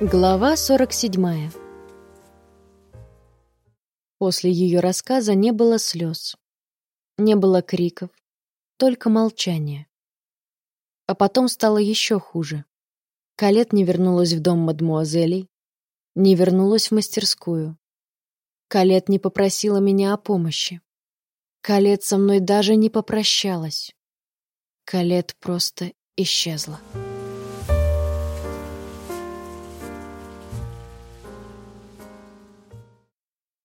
Глава 47 После ее рассказа не было слез. Не было криков, только молчание. А потом стало еще хуже. Калет не вернулась в дом мадмуазелей, не вернулась в мастерскую. Калет не попросила меня о помощи. Калет со мной даже не попрощалась. Калет просто исчезла.